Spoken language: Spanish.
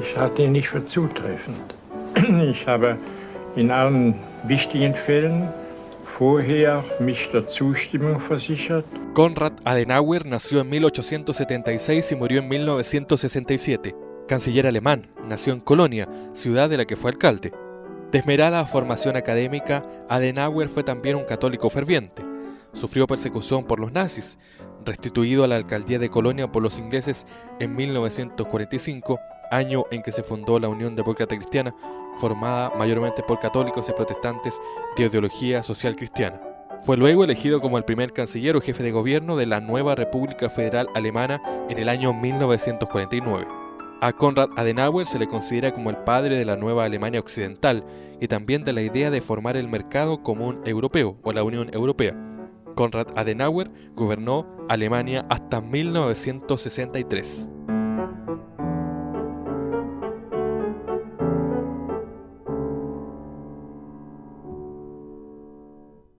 Ich halte ihn nicht für zutreffend. Ich habe in allen wichtigen Fällen vorher mich der Zustimmung versichert. Konrad Adenauer nació en 1876 y murió en 1967. Canciller alemán, nació en Colonia, ciudad de la que fue alcalde. De esmerada formación académica, Adenauer fue también un católico ferviente. Sufrió persecución por los nazis, restituido a la alcaldía de Colonia por los ingleses en 1945, año en que se fundó la Unión Demócrata Cristiana, formada mayormente por católicos y protestantes de ideología social cristiana. Fue luego elegido como el primer canciller o jefe de gobierno de la nueva República Federal Alemana en el año 1949. A Konrad Adenauer se le considera como el padre de la nueva Alemania Occidental y también de la idea de formar el mercado común europeo o la Unión Europea. Konrad Adenauer gobernó Alemania hasta 1963.